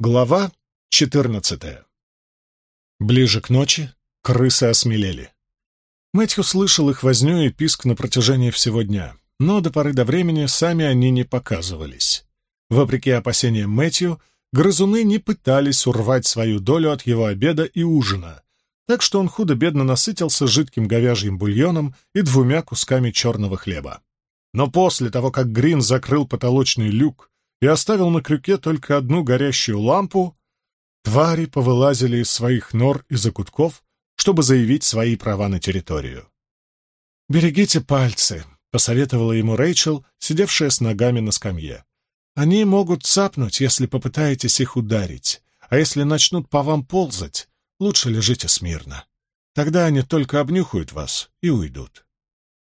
Глава четырнадцатая. Ближе к ночи крысы осмелели. Мэтью слышал их возню и писк на протяжении всего дня, но до поры до времени сами они не показывались. Вопреки опасениям Мэтью, грызуны не пытались урвать свою долю от его обеда и ужина, так что он худо-бедно насытился жидким говяжьим бульоном и двумя кусками черного хлеба. Но после того, как Грин закрыл потолочный люк и оставил на крюке только одну горящую лампу, твари повылазили из своих нор и закутков, чтобы заявить свои права на территорию. «Берегите пальцы», — посоветовала ему Рэйчел, сидевшая с ногами на скамье. «Они могут цапнуть, если попытаетесь их ударить, а если начнут по вам ползать, лучше лежите смирно. Тогда они только обнюхают вас и уйдут».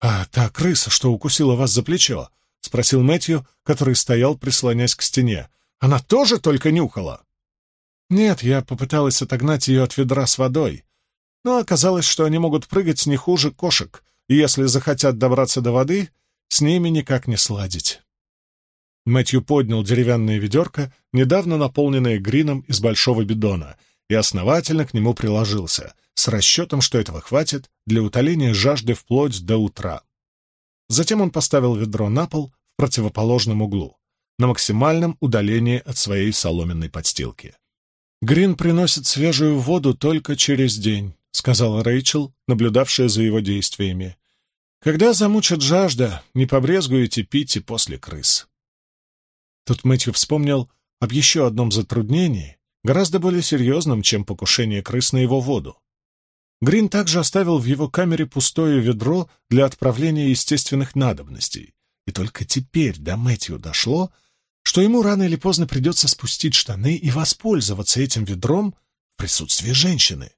«А та крыса, что укусила вас за плечо, — спросил Мэтью, который стоял, прислонясь к стене. «Она тоже только нюхала?» «Нет, я попыталась отогнать ее от ведра с водой, но оказалось, что они могут прыгать не хуже кошек, и если захотят добраться до воды, с ними никак не сладить». Мэтью поднял деревянное ведерко, недавно наполненное грином из большого бидона, и основательно к нему приложился, с расчетом, что этого хватит для утоления жажды вплоть до утра. Затем он поставил ведро на пол в противоположном углу, на максимальном удалении от своей соломенной подстилки. «Грин приносит свежую воду только через день», — сказала Рэйчел, наблюдавшая за его действиями. «Когда замучат жажда, не побрезгуете пить и после крыс». Тут Мэтью вспомнил об еще одном затруднении, гораздо более серьезном, чем покушение крыс на его воду. Грин также оставил в его камере пустое ведро для отправления естественных надобностей. И только теперь до Мэтью дошло, что ему рано или поздно придется спустить штаны и воспользоваться этим ведром в присутствии женщины.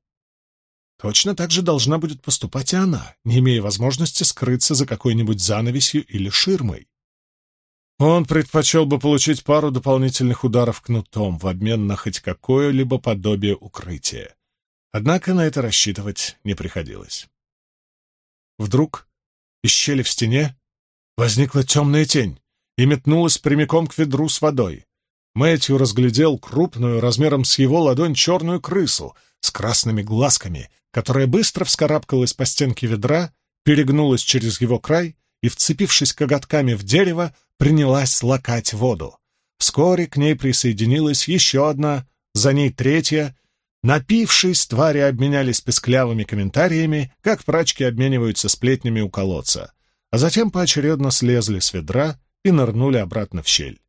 Точно так же должна будет поступать и она, не имея возможности скрыться за какой-нибудь занавесью или ширмой. Он предпочел бы получить пару дополнительных ударов кнутом в обмен на хоть какое-либо подобие укрытия. Однако на это рассчитывать не приходилось. Вдруг из щели в стене возникла темная тень и метнулась прямиком к ведру с водой. Мэтью разглядел крупную, размером с его ладонь, черную крысу с красными глазками, которая быстро вскарабкалась по стенке ведра, перегнулась через его край и, вцепившись коготками в дерево, принялась лакать воду. Вскоре к ней присоединилась еще одна, за ней третья, Напившись, твари обменялись песклявыми комментариями, как прачки обмениваются сплетнями у колодца, а затем поочередно слезли с ведра и нырнули обратно в щель.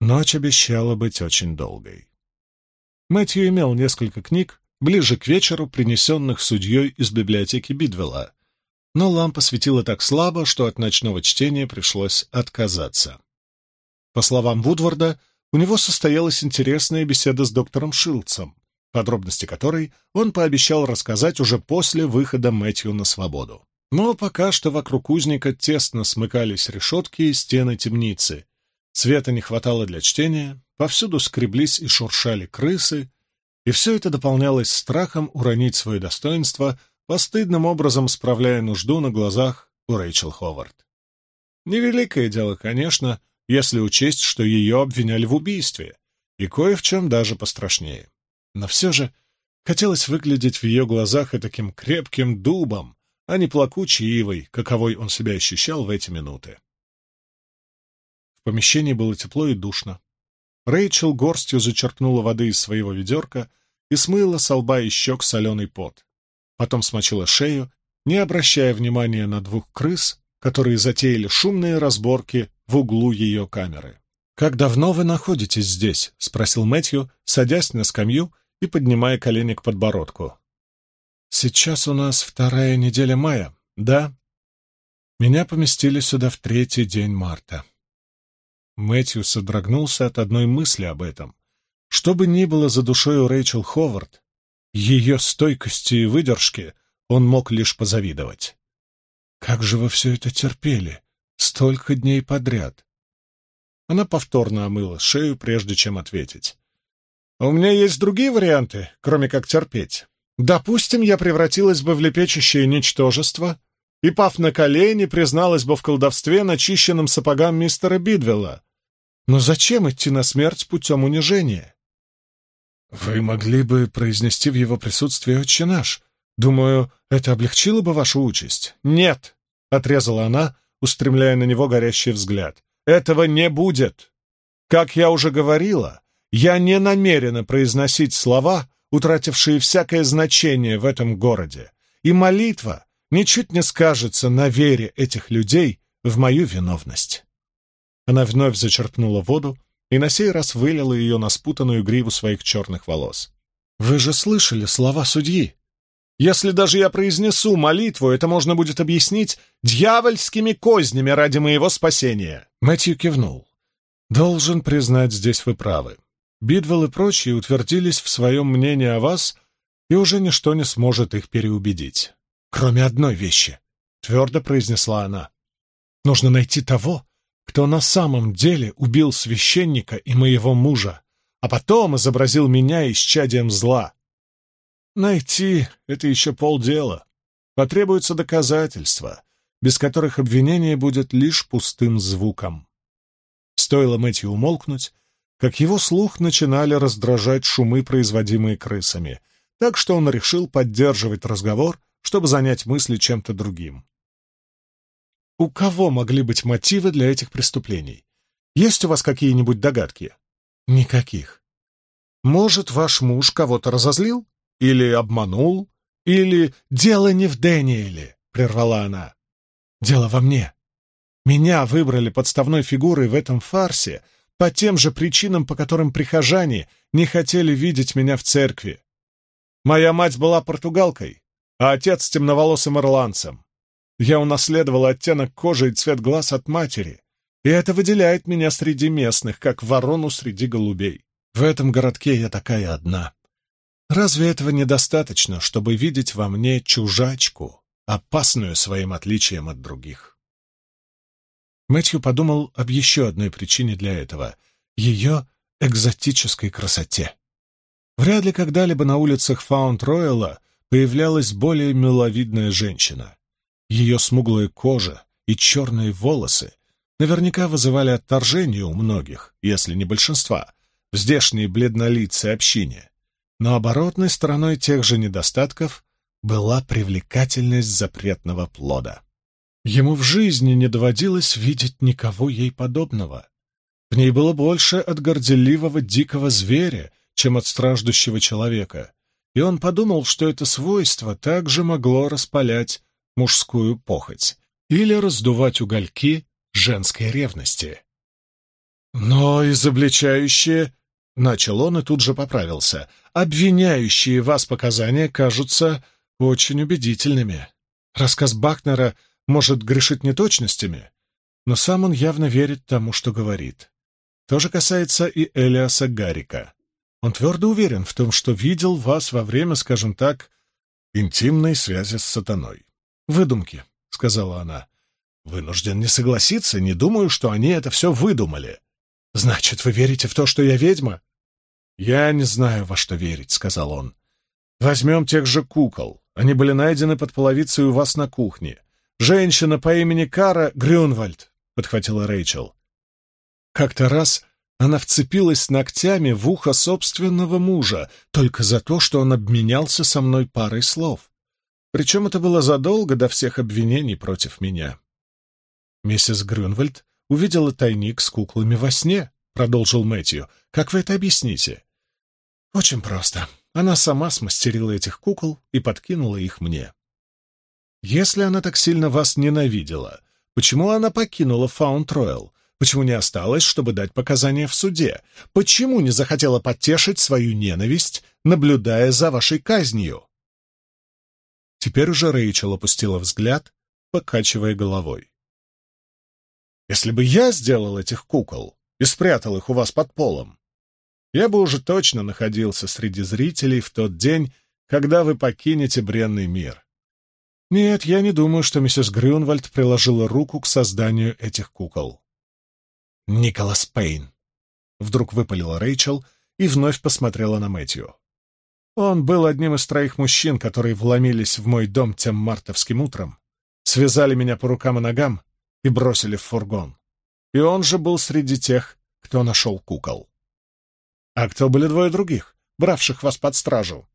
Ночь обещала быть очень долгой. Мэтью имел несколько книг, ближе к вечеру, принесенных судьей из библиотеки Бидвелла, но лампа светила так слабо, что от ночного чтения пришлось отказаться. По словам Вудварда, у него состоялась интересная беседа с доктором Шилцем, подробности которой он пообещал рассказать уже после выхода Мэтью на свободу. Но пока что вокруг узника тесно смыкались решетки и стены темницы. Света не хватало для чтения, повсюду скреблись и шуршали крысы, и все это дополнялось страхом уронить свое достоинство, постыдным образом справляя нужду на глазах у Рэйчел Ховард. Невеликое дело, конечно, — если учесть, что ее обвиняли в убийстве, и кое в чем даже пострашнее. Но все же хотелось выглядеть в ее глазах и таким крепким дубом, а не плакучей ивой, каковой он себя ощущал в эти минуты. В помещении было тепло и душно. Рэйчел горстью зачерпнула воды из своего ведерка и смыла со лба и щек соленый пот. Потом смочила шею, не обращая внимания на двух крыс, которые затеяли шумные разборки в углу ее камеры. «Как давно вы находитесь здесь?» — спросил Мэтью, садясь на скамью и поднимая колени к подбородку. «Сейчас у нас вторая неделя мая, да?» Меня поместили сюда в третий день марта. Мэтью содрогнулся от одной мысли об этом. Что бы ни было за душой у Рэйчел Ховард, ее стойкости и выдержки он мог лишь позавидовать. «Как же вы все это терпели? Столько дней подряд!» Она повторно омыла шею, прежде чем ответить. «У меня есть другие варианты, кроме как терпеть. Допустим, я превратилась бы в лепечущее ничтожество и, пав на колени, призналась бы в колдовстве начищенным сапогам мистера Бидвелла. Но зачем идти на смерть путем унижения? Вы могли бы произнести в его присутствии «Отче наш». Думаю, это облегчило бы вашу участь. Нет, — отрезала она, устремляя на него горящий взгляд. Этого не будет. Как я уже говорила, я не намерена произносить слова, утратившие всякое значение в этом городе, и молитва ничуть не скажется на вере этих людей в мою виновность. Она вновь зачерпнула воду и на сей раз вылила ее на спутанную гриву своих черных волос. «Вы же слышали слова судьи? Если даже я произнесу молитву, это можно будет объяснить дьявольскими кознями ради моего спасения!» Мэтью кивнул. «Должен признать, здесь вы правы. Бидвелл и прочие утвердились в своем мнении о вас, и уже ничто не сможет их переубедить. Кроме одной вещи, — твердо произнесла она. Нужно найти того, кто на самом деле убил священника и моего мужа, а потом изобразил меня исчадием зла. Найти — это еще полдела. Потребуются доказательства, без которых обвинение будет лишь пустым звуком. Стоило Мэтью умолкнуть, как его слух начинали раздражать шумы, производимые крысами, так что он решил поддерживать разговор, чтобы занять мысли чем-то другим. У кого могли быть мотивы для этих преступлений? Есть у вас какие-нибудь догадки? Никаких. Может, ваш муж кого-то разозлил? Или обманул? Или дело не в Дэниеле, прервала она. Дело во мне. Меня выбрали подставной фигурой в этом фарсе по тем же причинам, по которым прихожане не хотели видеть меня в церкви. Моя мать была португалкой, а отец — темноволосым ирландцем. Я унаследовал оттенок кожи и цвет глаз от матери, и это выделяет меня среди местных, как ворону среди голубей. В этом городке я такая одна. Разве этого недостаточно, чтобы видеть во мне чужачку, опасную своим отличием от других? Мэтью подумал об еще одной причине для этого — ее экзотической красоте. Вряд ли когда-либо на улицах Фаунд-Ройла появлялась более миловидная женщина. Ее смуглая кожа и черные волосы наверняка вызывали отторжение у многих, если не большинства, в здешней бледнолицей общине. Но оборотной стороной тех же недостатков была привлекательность запретного плода. Ему в жизни не доводилось видеть никого ей подобного. В ней было больше от горделивого дикого зверя, чем от страждущего человека, и он подумал, что это свойство также могло распалять мужскую похоть или раздувать угольки женской ревности. Но изобличающие, — начал он и тут же поправился, — обвиняющие вас показания кажутся очень убедительными. Рассказ Бахнера может грешить неточностями, но сам он явно верит тому, что говорит. То же касается и Элиаса Гарика. Он твердо уверен в том, что видел вас во время, скажем так, интимной связи с сатаной. «Выдумки», — сказала она. «Вынужден не согласиться, не думаю, что они это все выдумали». «Значит, вы верите в то, что я ведьма?» «Я не знаю, во что верить», — сказал он. «Возьмем тех же кукол. Они были найдены под половицей у вас на кухне. Женщина по имени Кара Грюнвальд», — подхватила Рэйчел. Как-то раз она вцепилась ногтями в ухо собственного мужа только за то, что он обменялся со мной парой слов. Причем это было задолго до всех обвинений против меня. Миссис Грюнвальд увидела тайник с куклами во сне, продолжил Мэтью. Как вы это объясните? Очень просто. Она сама смастерила этих кукол и подкинула их мне. Если она так сильно вас ненавидела, почему она покинула Фаунд-Ройл? Почему не осталась, чтобы дать показания в суде? Почему не захотела потешить свою ненависть, наблюдая за вашей казнью? Теперь уже Рэйчел опустила взгляд, покачивая головой. «Если бы я сделал этих кукол и спрятал их у вас под полом, я бы уже точно находился среди зрителей в тот день, когда вы покинете бренный мир. Нет, я не думаю, что миссис Грюнвальд приложила руку к созданию этих кукол. Николас Пейн. Вдруг выпалила Рэйчел и вновь посмотрела на Мэтью. Он был одним из троих мужчин, которые вломились в мой дом тем мартовским утром, связали меня по рукам и ногам и бросили в фургон. И он же был среди тех, кто нашел кукол. А кто были двое других, бравших вас под стражу?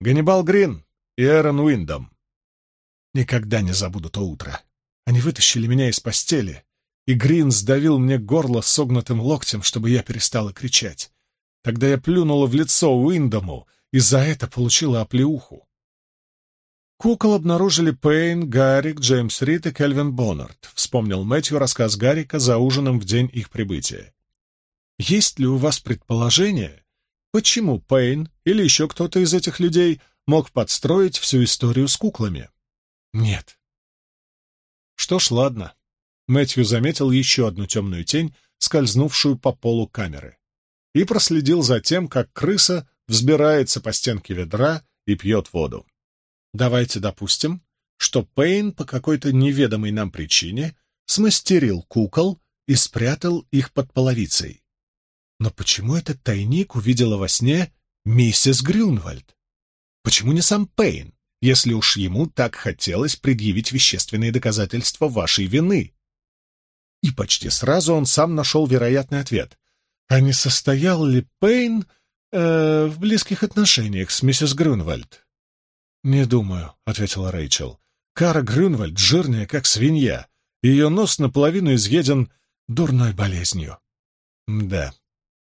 Ганнибал Грин и Эрон Уиндом. Никогда не забуду то утро. Они вытащили меня из постели, и Грин сдавил мне горло согнутым локтем, чтобы я перестала кричать. Тогда я плюнула в лицо Уиндому, и за это получила оплеуху. Кукол обнаружили Пейн, Гаррик, Джеймс Рид и Кельвин Боннард, вспомнил Мэтью рассказ Гаррика за ужином в день их прибытия. Есть ли у вас предположение, почему Пейн или еще кто-то из этих людей мог подстроить всю историю с куклами? Нет. Что ж, ладно. Мэтью заметил еще одну темную тень, скользнувшую по полу камеры, и проследил за тем, как крыса взбирается по стенке ведра и пьет воду. Давайте допустим, что Пейн по какой-то неведомой нам причине смастерил кукол и спрятал их под половицей. Но почему этот тайник увидела во сне миссис Грюнвальд? Почему не сам Пейн, если уж ему так хотелось предъявить вещественные доказательства вашей вины? И почти сразу он сам нашел вероятный ответ. А не состоял ли Пейн э, в близких отношениях с миссис Грюнвальд? «Не думаю», — ответила Рэйчел. «Кара Грюнвальд жирная, как свинья. Ее нос наполовину изъеден дурной болезнью». «Да,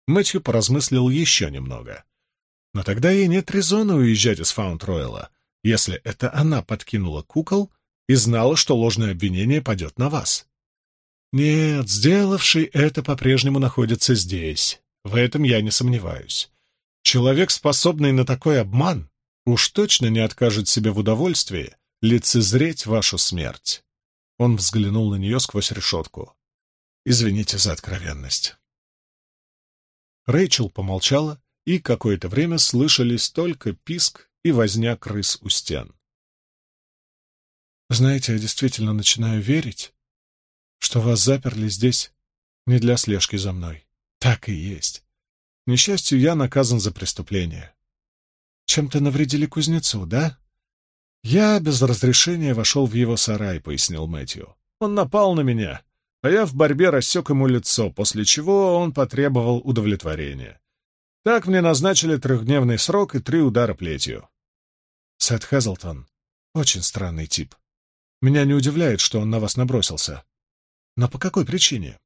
Мэтью поразмыслил еще немного. Но тогда ей нет резона уезжать из Фаунд-Ройла, если это она подкинула кукол и знала, что ложное обвинение падет на вас. Нет, сделавший это по-прежнему находится здесь. В этом я не сомневаюсь. Человек, способный на такой обман, уж точно не откажет себе в удовольствии лицезреть вашу смерть. Он взглянул на нее сквозь решетку. Извините за откровенность. Рэйчел помолчала, и какое-то время слышались только писк и возня крыс у стен. «Знаете, я действительно начинаю верить, что вас заперли здесь не для слежки за мной. Так и есть. К несчастью, я наказан за преступление. Чем-то навредили кузнецу, да?» «Я без разрешения вошел в его сарай», — пояснил Мэтью. «Он напал на меня, а я в борьбе рассек ему лицо, после чего он потребовал удовлетворения. Так мне назначили трехдневный срок и три удара плетью. Сет Хэзлтон — очень странный тип. Меня не удивляет, что он на вас набросился. Но по какой причине?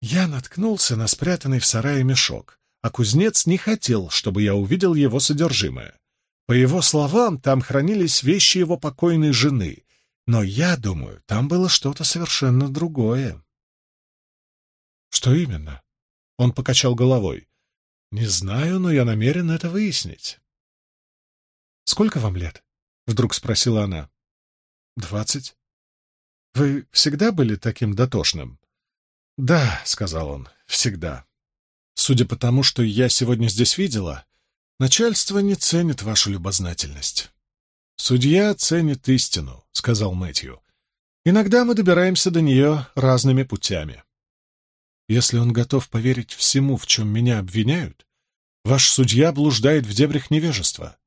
Я наткнулся на спрятанный в сарае мешок, а кузнец не хотел, чтобы я увидел его содержимое. По его словам, там хранились вещи его покойной жены, но я думаю, там было что-то совершенно другое. Что именно? Он покачал головой. Не знаю, но я намерен это выяснить. Сколько вам лет? Вдруг спросила она. Двадцать. Вы всегда были таким дотошным? Да, сказал он, всегда. Судя по тому, что я сегодня здесь видела, начальство не ценит вашу любознательность. «Судья ценит истину», — сказал Мэтью. «Иногда мы добираемся до нее разными путями. Если он готов поверить всему, в чем меня обвиняют, ваш судья блуждает в дебрях невежества.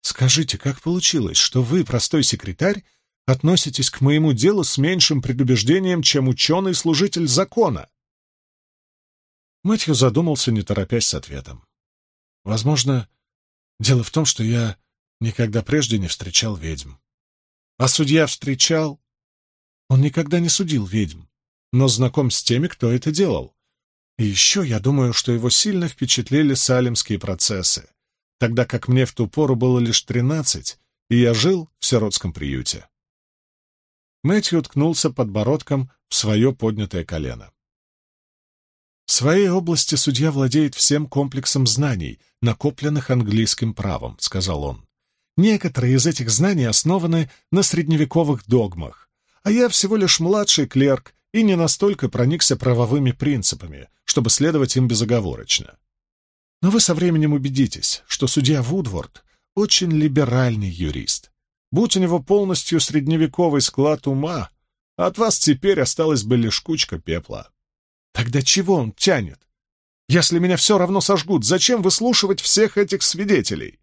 Скажите, как получилось, что вы, простой секретарь, относитесь к моему делу с меньшим предубеждением, чем ученый-служитель закона?» Мэтью задумался, не торопясь с ответом. «Возможно, дело в том, что я Никогда прежде не встречал ведьм. А судья встречал? Он никогда не судил ведьм, но знаком с теми, кто это делал. И еще я думаю, что его сильно впечатлили салемские процессы, тогда как мне в ту пору было лишь тринадцать, и я жил в сиротском приюте. Мэтью уткнулся подбородком в свое поднятое колено. В своей области судья владеет всем комплексом знаний, накопленных английским правом, — сказал он. Некоторые из этих знаний основаны на средневековых догмах, а я всего лишь младший клерк и не настолько проникся правовыми принципами, чтобы следовать им безоговорочно. Но вы со временем убедитесь, что судья Вудворд очень либеральный юрист. Будь у него полностью средневековый склад ума, от вас теперь осталась бы лишь кучка пепла. Тогда чего он тянет? Если меня все равно сожгут, зачем выслушивать всех этих свидетелей?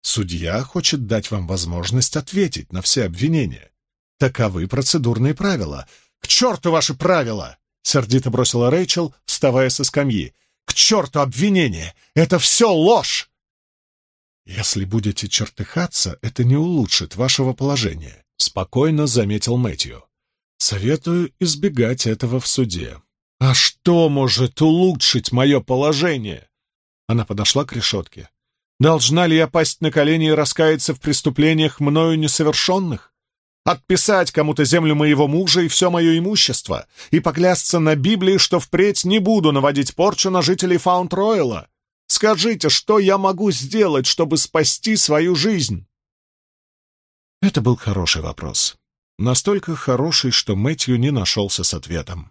Судья хочет дать вам возможность ответить на все обвинения. Таковы процедурные правила. К черту ваши правила! — сердито бросила Рэйчел, вставая со скамьи. «К черту обвинение! Это все ложь!» «Если будете чертыхаться, это не улучшит вашего положения», — спокойно заметил Мэтью. «Советую избегать этого в суде». «А что может улучшить мое положение?» Она подошла к решетке. «Должна ли я пасть на колени и раскаяться в преступлениях мною несовершенных? Отписать кому-то землю моего мужа и все мое имущество и поклясться на Библии, что впредь не буду наводить порчу на жителей Фаунд-Ройла? Скажите, что я могу сделать, чтобы спасти свою жизнь?» Это был хороший вопрос. Настолько хороший, что Мэтью не нашелся с ответом.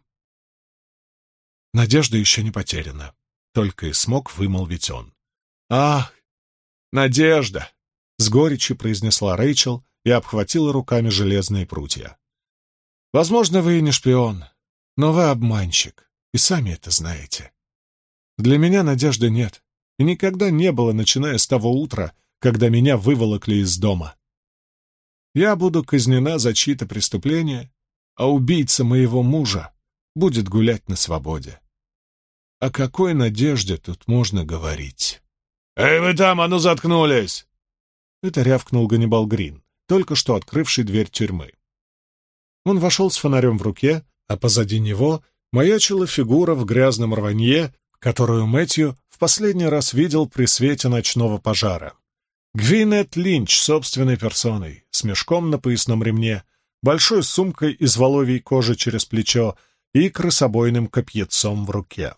Надежда еще не потеряна. Только и смог вымолвить он. «Ах, надежда!» — с горечью произнесла Рэйчел и обхватила руками железные прутья. «Возможно, вы и не шпион, но вы обманщик, и сами это знаете. Для меня надежды нет, и никогда не было, начиная с того утра, когда меня выволокли из дома. Я буду казнена за чьи-то преступления, а убийца моего мужа будет гулять на свободе. О какой надежде тут можно говорить? «Эй, вы там, а ну заткнулись!» Это рявкнул Ганнибал Грин, только что открывший дверь тюрьмы. Он вошел с фонарем в руке, а позади него маячила фигура в грязном рванье, которую Мэтью в последний раз видел при свете ночного пожара. Гвинет Линч собственной персоной, с мешком на поясном ремне, большой сумкой из воловьей кожи через плечо и крысобойным копьецом в руке.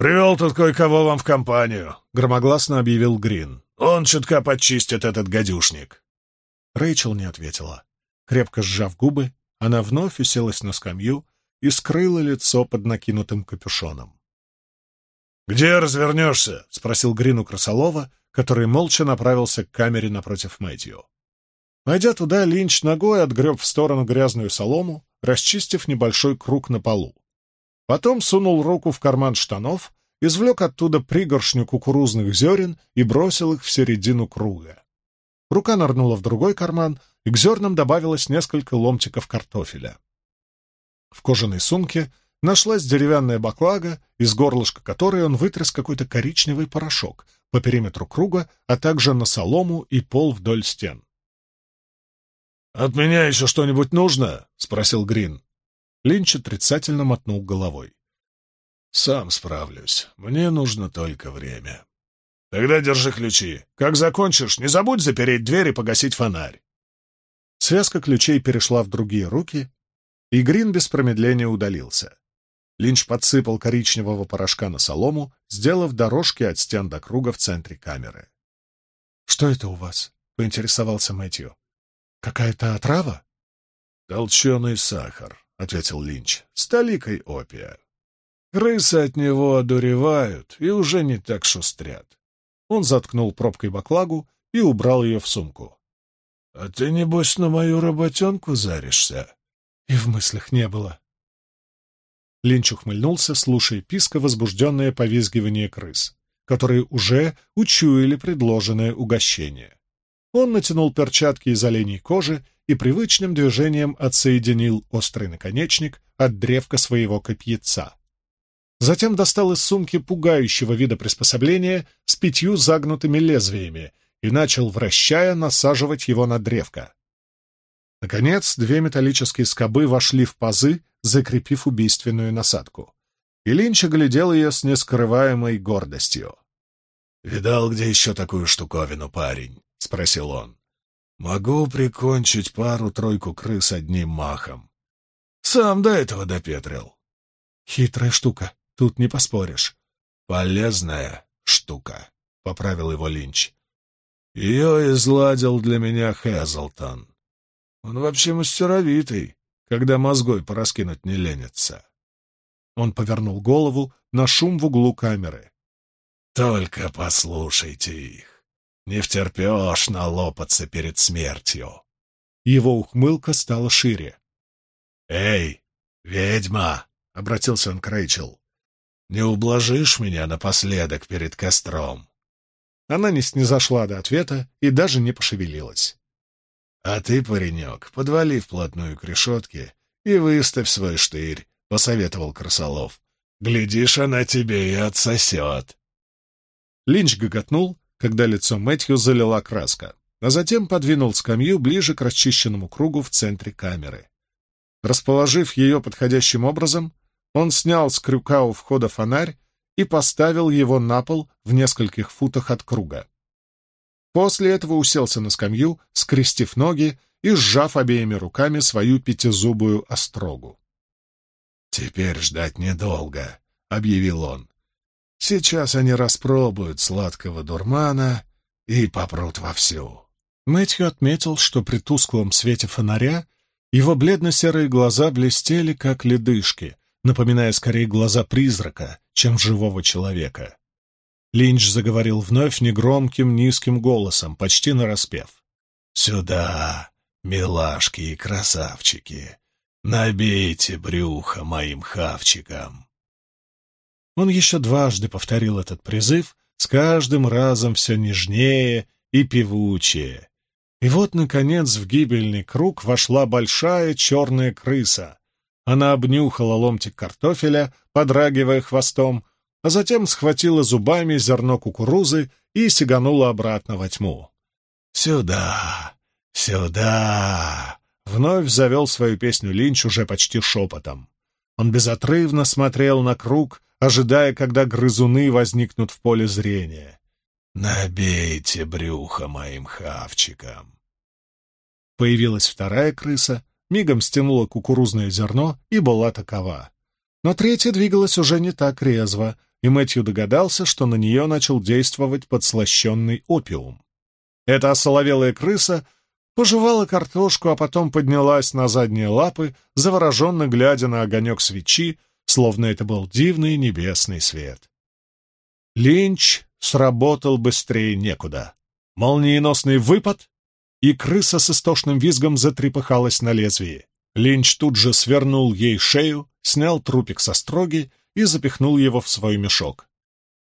«Привел тут кое-кого вам в компанию», — громогласно объявил Грин. «Он чутка подчистит этот гадюшник». Рэйчел не ответила. Крепко сжав губы, она вновь уселась на скамью и скрыла лицо под накинутым капюшоном. «Где развернешься?» — спросил Грин у Красолова, который молча направился к камере напротив Мэтью. Войдя туда, Линч ногой отгреб в сторону грязную солому, расчистив небольшой круг на полу. Потом сунул руку в карман штанов, извлек оттуда пригоршню кукурузных зерен и бросил их в середину круга. Рука нырнула в другой карман, и к зернам добавилось несколько ломтиков картофеля. В кожаной сумке нашлась деревянная баклага, из горлышка которой он вытряс какой-то коричневый порошок по периметру круга, а также на солому и пол вдоль стен. «От меня еще что-нибудь нужно?» — спросил Грин. Линч отрицательно мотнул головой. «Сам справлюсь. Мне нужно только время». «Тогда держи ключи. Как закончишь, не забудь запереть дверь и погасить фонарь». Связка ключей перешла в другие руки, и Грин без промедления удалился. Линч подсыпал коричневого порошка на солому, сделав дорожки от стен до круга в центре камеры. «Что это у вас?» — поинтересовался Мэтью. «Какая-то отрава?» «Толченый сахар», — ответил Линч, — «с толикой опия. Крысы от него одуревают и уже не так шустрят». Он заткнул пробкой баклагу и убрал ее в сумку. «А ты, небось, на мою работенку заришься?» И в мыслях не было. Линч ухмыльнулся, слушая писко возбужденное повизгивание крыс, которые уже учуяли предложенное угощение. Он натянул перчатки из оленей кожи и привычным движением отсоединил острый наконечник от древка своего копьеца. Затем достал из сумки пугающего вида приспособления с пятью загнутыми лезвиями и начал, вращая, насаживать его на древко. Наконец, две металлические скобы вошли в пазы, закрепив убийственную насадку. И Линч оглядел ее с нескрываемой гордостью. «Видал, где еще такую штуковину, парень?» — спросил он. Могу прикончить пару-тройку крыс одним махом. Сам до этого допетрил. Хитрая штука, тут не поспоришь. Полезная штука, — поправил его Линч. Ее изладил для меня Хэзлтон. Он вообще мастеровитый, когда мозгой пораскинуть не ленится. Он повернул голову на шум в углу камеры. «Только послушайте их. Не втерпешь налопаться перед смертью. Его ухмылка стала шире. «Эй, ведьма!» — обратился он к Рэйчел. «Не ублажишь меня напоследок перед костром?» Она не снизошла до ответа и даже не пошевелилась. «А ты, паренек, подвали вплотную к решетке и выставь свой штырь посоветовал Красолов. «Глядишь, она тебе и отсосет». Линч гоготнул, когда лицо Мэтью залила краска, а затем подвинул скамью ближе к расчищенному кругу в центре камеры. Расположив ее подходящим образом, он снял с крюка у входа фонарь и поставил его на пол в нескольких футах от круга. После этого уселся на скамью, скрестив ноги и сжав обеими руками свою пятизубую острогу. «Теперь ждать недолго», — объявил он. «Сейчас они распробуют сладкого дурмана и попрут вовсю». Мэтью отметил, что при тусклом свете фонаря его бледно-серые глаза блестели, как ледышки, напоминая скорее глаза призрака, чем живого человека. Линч заговорил вновь негромким, низким голосом, почти нараспев. «Сюда, милашки и красавчики, набейте брюхо моим хавчикам!» Он еще дважды повторил этот призыв, с каждым разом все нежнее и певучее. И вот, наконец, в гибельный круг вошла большая черная крыса, она обнюхала ломтик картофеля, подрагивая хвостом, а затем схватила зубами зерно кукурузы и сиганула обратно во тьму. «Сюда! Сюда!» Вновь завел свою песню Линч уже почти шепотом. Он безотрывно смотрел на круг, ожидая, когда грызуны возникнут в поле зрения. «Набейте брюхо моим хавчикам!» Появилась вторая крыса, мигом стянула кукурузное зерно и была такова. Но третья двигалась уже не так резво, и Мэтью догадался, что на нее начал действовать подслащенный опиум. Эта осоловелая крыса пожевала картошку, а потом поднялась на задние лапы, завороженно глядя на огонек свечи, словно это был дивный небесный свет. Линч сработал быстрее некуда. Молниеносный выпад, и крыса с истошным визгом затрепыхалась на лезвии. Линч тут же свернул ей шею, снял трупик со строги и запихнул его в свой мешок.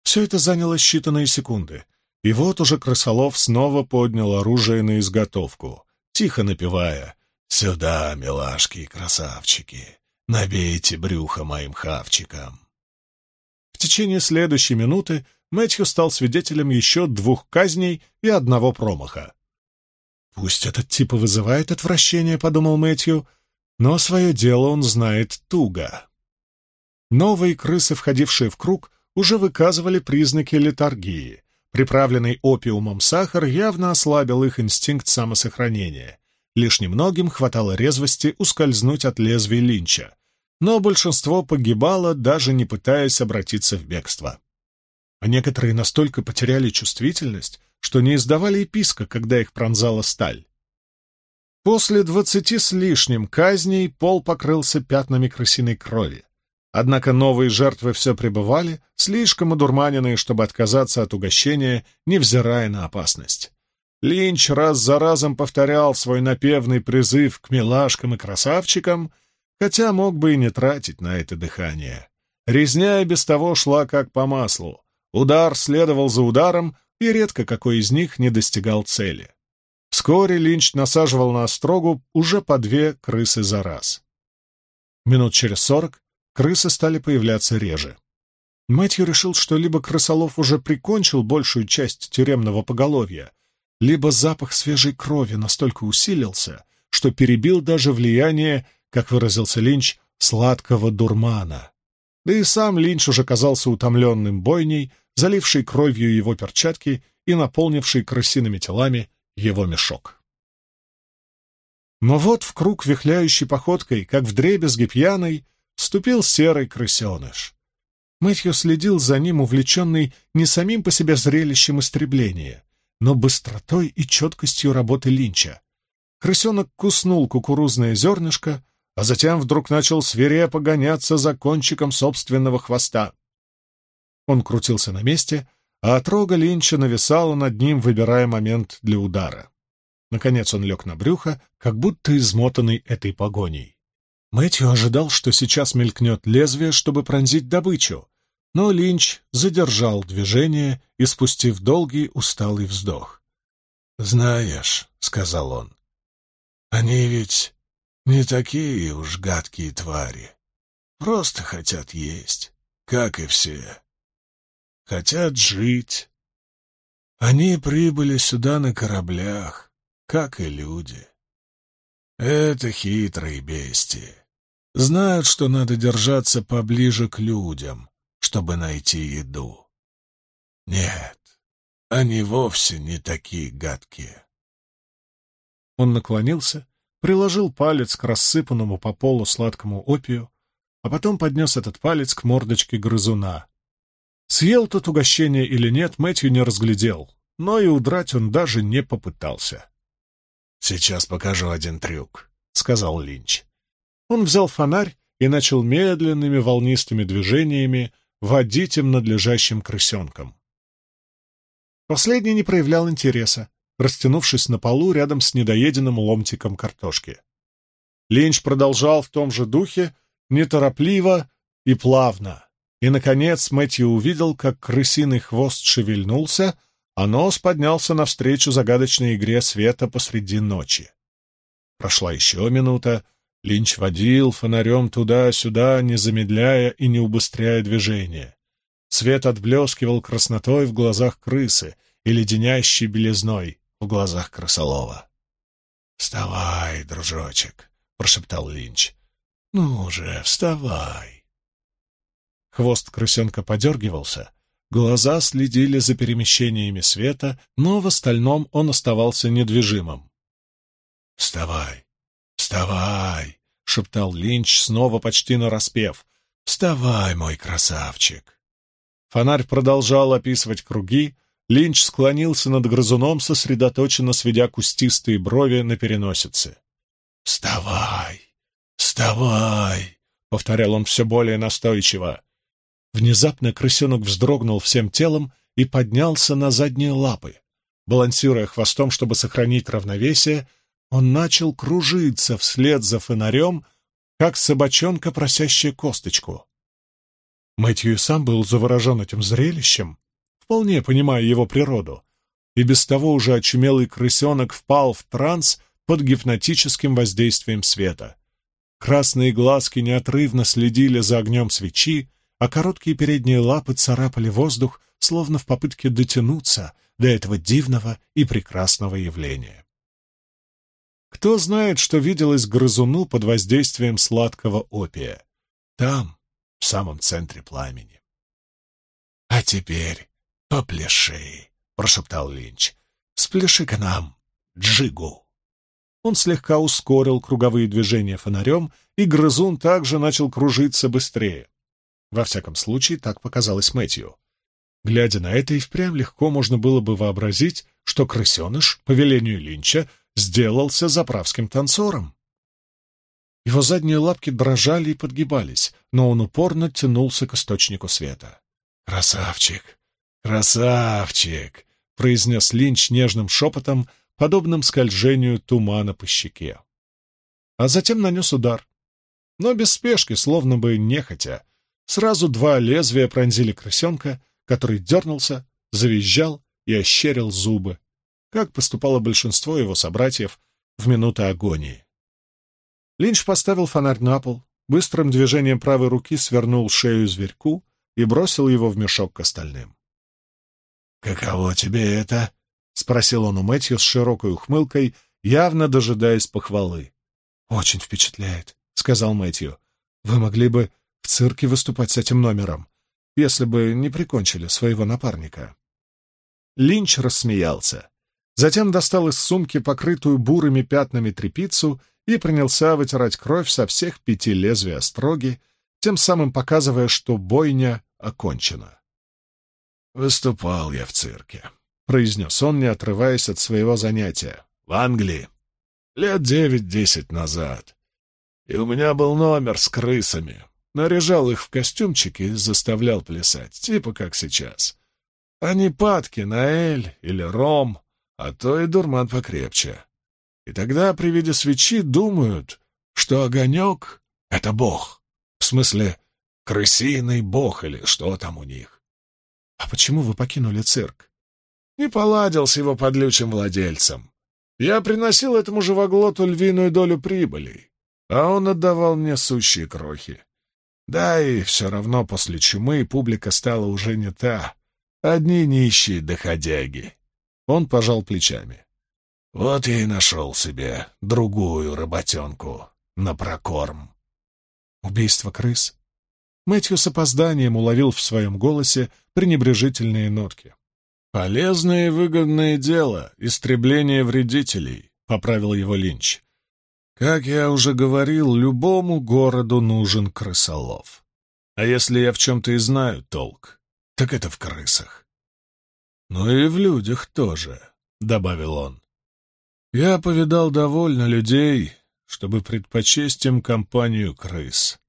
Все это заняло считанные секунды, и вот уже крысолов снова поднял оружие на изготовку, тихо напевая «Сюда, милашки и красавчики, набейте брюхо моим хавчикам». В течение следующей минуты Мэтью стал свидетелем еще двух казней и одного промаха. «Пусть этот тип и вызывает отвращение», — подумал Мэтью, «но свое дело он знает туго». Новые крысы, входившие в круг, уже выказывали признаки летаргии. Приправленный опиумом сахар явно ослабил их инстинкт самосохранения. Лишь немногим хватало резвости ускользнуть от лезвия линча, но большинство погибало, даже не пытаясь обратиться в бегство. А некоторые настолько потеряли чувствительность, что не издавали и писка, когда их пронзала сталь. После двадцати с лишним казней пол покрылся пятнами крысиной крови. Однако новые жертвы все пребывали, слишком одурманенные, чтобы отказаться от угощения, невзирая на опасность. Линч раз за разом повторял свой напевный призыв к милашкам и красавчикам, хотя мог бы и не тратить на это дыхание. Резня и без того шла как по маслу. Удар следовал за ударом, и редко какой из них не достигал цели. Вскоре Линч насаживал на острогу уже по две крысы за раз. Минут через сорок крысы стали появляться реже. Мэтью решил, что либо крысолов уже прикончил большую часть тюремного поголовья, либо запах свежей крови настолько усилился, что перебил даже влияние, как выразился Линч, сладкого дурмана. Да и сам Линч уже казался утомленным бойней, заливший кровью его перчатки и наполнивший крысиными телами его мешок. Но вот в круг вихляющей походкой, как в дребезге пьяной, вступил серый крысеныш. Мэтью следил за ним, увлеченный не самим по себе зрелищем истребления, но быстротой и четкостью работы Линча. Крысенок куснул кукурузное зернышко, а затем вдруг начал свирепо гоняться за кончиком собственного хвоста. Он крутился на месте, а отрога Линча нависала над ним, выбирая момент для удара. Наконец он лег на брюхо, как будто измотанный этой погоней. Мэтью ожидал, что сейчас мелькнет лезвие, чтобы пронзить добычу, но Линч задержал движение, испустив долгий усталый вздох. «Знаешь», — сказал он, — «они ведь не такие уж гадкие твари. просто хотят есть, как и все. Хотят жить. Они прибыли сюда на кораблях, как и люди. Это хитрые бестии. Знают, что надо держаться поближе к людям, чтобы найти еду. Нет, они вовсе не такие гадкие. Он наклонился, приложил палец к рассыпанному по полу сладкому опию, а потом поднес этот палец к мордочке грызуна. Съел тот угощение или нет, Мэтью не разглядел, но и удрать он даже не попытался. «Сейчас покажу один трюк», — сказал Линч. Он взял фонарь и начал медленными волнистыми движениями водить им над лежащим крысенком. Последний не проявлял интереса, растянувшись на полу рядом с недоеденным ломтиком картошки. Линч продолжал в том же духе, неторопливо и плавно. И, наконец, Мэтью увидел, как крысиный хвост шевельнулся, а нос поднялся навстречу загадочной игре света посреди ночи. Прошла еще минута, Линч водил фонарем туда-сюда, не замедляя и не убыстряя движение. Свет отблескивал краснотой в глазах крысы и леденящей белизной в глазах крысолова. «Вставай, дружочек!» — прошептал Линч. «Ну же, вставай!» Хвост крысенка подергивался, глаза следили за перемещениями света, но в остальном он оставался недвижимым. «Вставай! Вставай!» — шептал Линч снова почти нараспев. «Вставай, мой красавчик!» Фонарь продолжал описывать круги, Линч склонился над грызуном, сосредоточенно сведя кустистые брови на переносице. «Вставай! Вставай!» — повторял он все более настойчиво. Внезапно крысенок вздрогнул всем телом и поднялся на задние лапы. Балансируя хвостом, чтобы сохранить равновесие, он начал кружиться вслед за фонарем, как собачонка, просящая косточку. Мэтью сам был заворожен этим зрелищем, вполне понимая его природу, и без того уже очумелый крысенок впал в транс под гипнотическим воздействием света. Красные глазки неотрывно следили за огнем свечи, а короткие передние лапы царапали воздух, словно в попытке дотянуться до этого дивного и прекрасного явления. Кто знает, что виделось грызуну под воздействием сладкого опия? Там, в самом центре пламени. — А теперь попляши, — прошептал Линч. — Спляши-ка нам джигу. Он слегка ускорил круговые движения фонарем, и грызун также начал кружиться быстрее. Во всяком случае, так показалось Мэтью. Глядя на это, и впрямь легко можно было бы вообразить, что крысеныш, по велению Линча, сделался заправским танцором. Его задние лапки дрожали и подгибались, но он упорно тянулся к источнику света. «Красавчик! Красавчик!» — произнес Линч нежным шепотом, подобным скольжению тумана по щеке. А затем нанес удар. Но без спешки, словно бы нехотя. Сразу два лезвия пронзили крысенка, который дернулся, завизжал и ощерил зубы, как поступало большинство его собратьев в минуты агонии. Линч поставил фонарь на пол, быстрым движением правой руки свернул шею зверьку и бросил его в мешок к остальным. «Каково тебе это?» — спросил он у Мэтью с широкой ухмылкой, явно дожидаясь похвалы. «Очень впечатляет», — сказал Мэтью. «Вы могли бы в цирке выступать с этим номером, если бы не прикончили своего напарника». Линч рассмеялся. Затем достал из сумки покрытую бурыми пятнами трепицу и принялся вытирать кровь со всех пяти лезвий остроги, тем самым показывая, что бойня окончена. «Выступал я в цирке», — произнес он, не отрываясь от своего занятия. «В Англии. Лет девять-десять назад. И у меня был номер с крысами. Наряжал их в костюмчики и заставлял плясать, типа как сейчас. Они падки на эль или ром, а то и дурман покрепче. И тогда при виде свечи думают, что огонек — это бог. В смысле, крысиный бог или что там у них. А почему вы покинули цирк? Не поладил с его подлючим владельцем. Я приносил этому живоглоту львиную долю прибыли, а он отдавал мне сущие крохи. Да и все равно после чумы публика стала уже не та. Одни нищие доходяги. Он пожал плечами. Вот я и нашел себе другую работенку на прокорм. Убийство крыс? Мэтью с опозданием уловил в своем голосе пренебрежительные нотки. «Полезное и выгодное дело — истребление вредителей», — поправил его Линч. «Как я уже говорил, любому городу нужен крысолов. А если я в чем-то и знаю толк, так это в крысах». «Ну и в людях тоже», — добавил он. «Я повидал довольно людей, чтобы предпочесть им компанию крыс.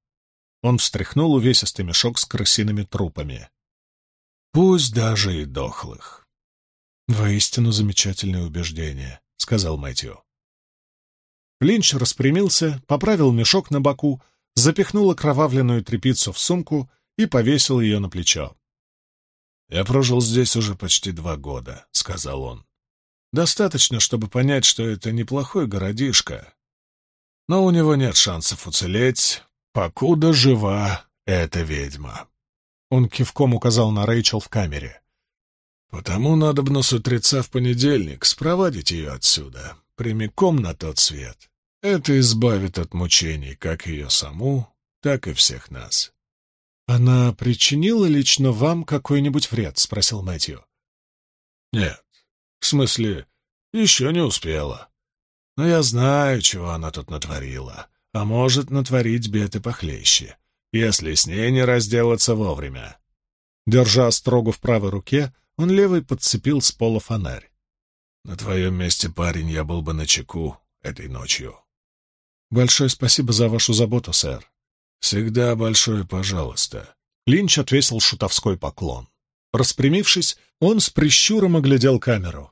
Он встряхнул увесистый мешок с крысиными трупами. Пусть даже и дохлых. «Воистину замечательное убеждение», — сказал Мэтью. Линч распрямился, поправил мешок на боку, запихнул окровавленную тряпицу в сумку и повесил ее на плечо. «Я прожил здесь уже почти два года», — сказал он. «Достаточно, чтобы понять, что это неплохой городишко, но у него нет шансов уцелеть, покуда жива эта ведьма. Он кивком указал на Рэйчел в камере. Потому надо бы с утреца в понедельник спровадить ее отсюда, прямиком на тот свет. Это избавит от мучений как ее саму, так и всех нас. «Она причинила лично вам какой-нибудь вред?» — спросил Мэтью. «Нет. В смысле, еще не успела. Но я знаю, чего она тут натворила, а может натворить бед и похлеще, если с ней не разделаться вовремя. Держа строго в правой руке, он левой подцепил с пола фонарь. На твоем месте, парень, я был бы на чеку этой ночью. Большое спасибо за вашу заботу, сэр. Всегда большое пожалуйста. Линч отвесил шутовской поклон. Распрямившись, он с прищуром оглядел камеру.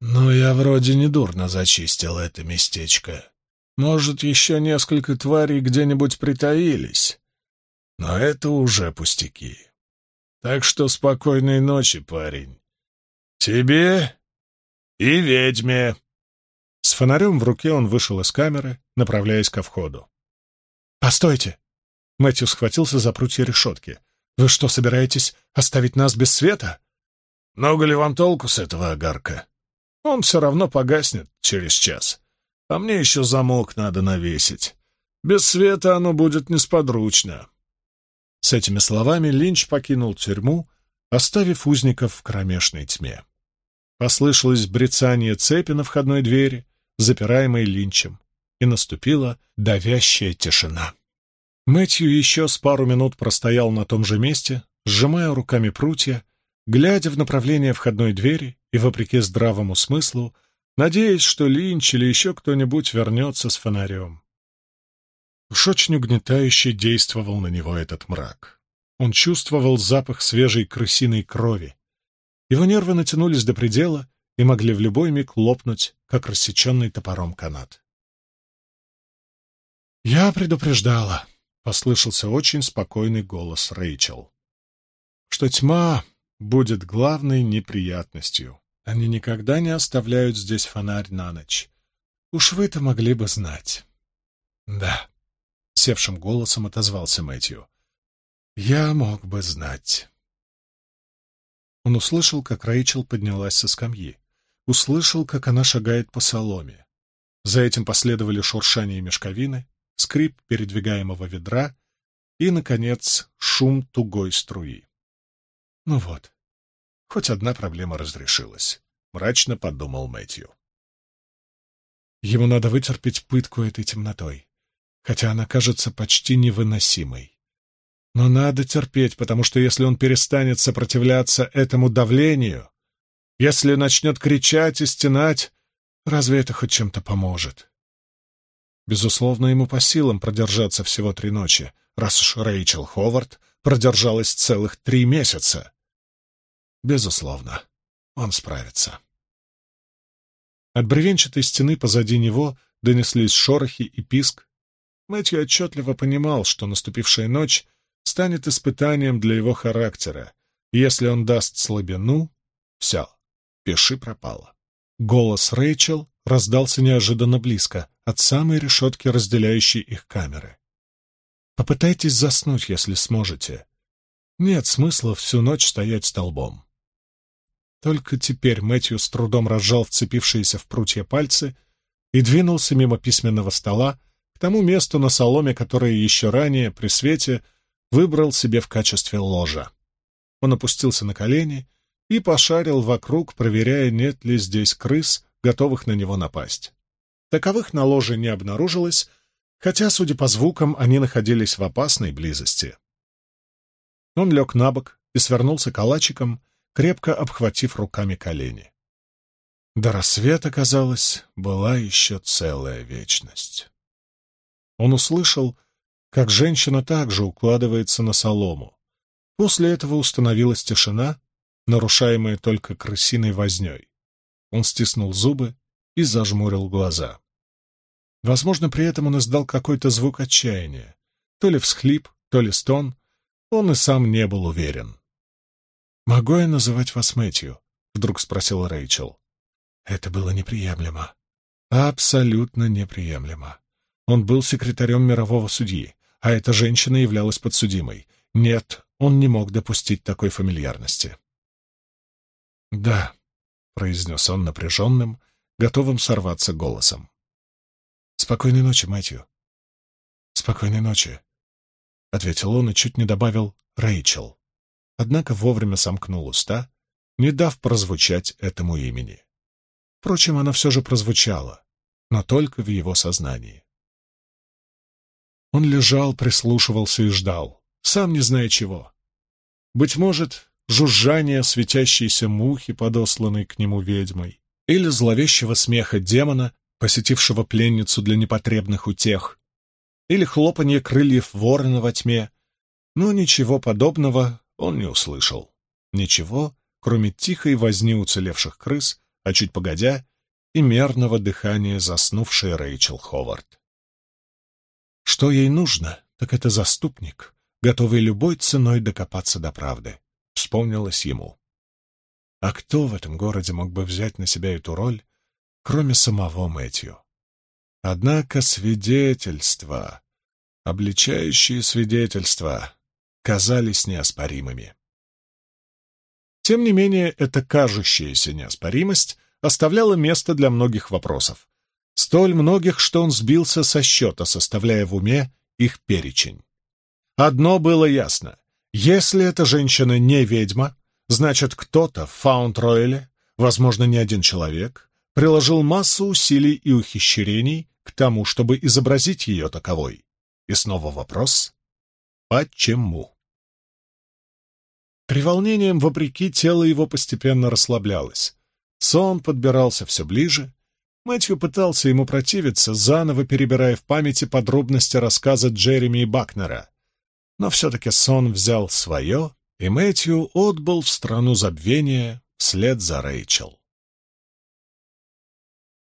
«Ну, я вроде недурно зачистил это местечко. Может, еще несколько тварей где-нибудь притаились. Но это уже пустяки. Так что спокойной ночи, парень. Тебе и ведьме!» С фонарем в руке он вышел из камеры, направляясь ко входу. «Постойте!» Мэтью схватился за прутья решетки. «Вы что, собираетесь оставить нас без света?» «Много ли вам толку с этого огарка?» Он все равно погаснет через час. А мне еще замок надо навесить. Без света оно будет несподручно. С этими словами Линч покинул тюрьму, оставив узников в кромешной тьме. Послышалось брецание цепи на входной двери, запираемой Линчем, и наступила давящая тишина. Мэтью еще с пару минут простоял на том же месте, сжимая руками прутья, глядя в направление входной двери и, вопреки здравому смыслу, надеясь, что Линч или еще кто-нибудь вернется с фонарем. Уж очень угнетающе действовал на него этот мрак. Он чувствовал запах свежей крысиной крови. Его нервы натянулись до предела и могли в любой миг лопнуть, как рассеченный топором канат. «Я предупреждала», — послышался очень спокойный голос Рэйчел, «что тьма будет главной неприятностью. Они никогда не оставляют здесь фонарь на ночь. Уж вы-то могли бы знать. Да, севшим голосом отозвался Мэтью. Я мог бы знать. Он услышал, как Рэйчел поднялась со скамьи. Услышал, как она шагает по соломе. За этим последовали шуршание мешковины, скрип передвигаемого ведра и, наконец, шум тугой струи. Ну вот, хоть одна проблема разрешилась, — мрачно подумал Мэтью. Ему надо вытерпеть пытку этой темнотой, хотя она кажется почти невыносимой. Но надо терпеть, потому что если он перестанет сопротивляться этому давлению, если начнет кричать и стенать, разве это хоть чем-то поможет? Безусловно, ему по силам продержаться всего три ночи, раз уж Рэйчел Ховард продержалась целых три месяца. Безусловно, он справится. От бревенчатой стены позади него донеслись шорохи и писк. Мэтью отчетливо понимал, что наступившая ночь станет испытанием для его характера, если он даст слабину, все, пиши пропало. Голос Рэйчел раздался неожиданно близко, от самой решетки, разделяющей их камеры. Попытайтесь заснуть, если сможете. Нет смысла всю ночь стоять столбом. Только теперь Мэтью с трудом разжал вцепившиеся в прутья пальцы и двинулся мимо письменного стола к тому месту на соломе, которое еще ранее, при свете, выбрал себе в качестве ложа. Он опустился на колени и пошарил вокруг, проверяя, нет ли здесь крыс, готовых на него напасть. Таковых на ложе не обнаружилось, хотя, судя по звукам, они находились в опасной близости. Он лег на бок и свернулся калачиком, крепко обхватив руками колени. До рассвета, казалось, была еще целая вечность. Он услышал, как женщина также укладывается на солому. После этого установилась тишина, нарушаемая только крысиной возней. Он стиснул зубы и зажмурил глаза. Возможно, при этом он издал какой-то звук отчаяния. То ли всхлип, то ли стон. Он и сам не был уверен. «Могу я называть вас Мэтью?» — вдруг спросила Рэйчел. Это было неприемлемо. Абсолютно неприемлемо. Он был секретарем мирового судьи, а эта женщина являлась подсудимой. Нет, он не мог допустить такой фамильярности. «Да», — произнес он напряженным, готовым сорваться голосом. «Спокойной ночи, Мэтью». «Спокойной ночи», — ответил он и чуть не добавил «Рэйчел». Однако вовремя сомкнул уста, не дав прозвучать этому имени. Впрочем, оно все же прозвучало, но только в его сознании. Он лежал, прислушивался и ждал, сам не зная чего. Быть может, жужжание светящейся мухи, подосланной к нему ведьмой, или зловещего смеха демона, посетившего пленницу для непотребных утех, или хлопанье крыльев ворона во тьме, но ничего подобного он не услышал. Ничего, кроме тихой возни уцелевших крыс, а чуть погодя, и мерного дыхания заснувшей Рэйчел Ховард. Что ей нужно, так это заступник, готовый любой ценой докопаться до правды, вспомнилось ему. А кто в этом городе мог бы взять на себя эту роль, кроме самого Мэтью? Однако свидетельства, обличающие свидетельства, казались неоспоримыми. Тем не менее, эта кажущаяся неоспоримость оставляла место для многих вопросов. Столь многих, что он сбился со счета, составляя в уме их перечень. Одно было ясно. Если эта женщина не ведьма, значит, кто-то в Фаунд-Ройле, возможно, не один человек, приложил массу усилий и ухищрений к тому, чтобы изобразить ее таковой. И снова вопрос — почему? Треволнением, вопреки, тело его постепенно расслаблялось. Сон подбирался все ближе. Мэтью пытался ему противиться, заново перебирая в памяти подробности рассказа Джереми и Бакнера. Но все-таки сон взял свое, и Мэтью отбыл в страну забвения вслед за Рэйчел.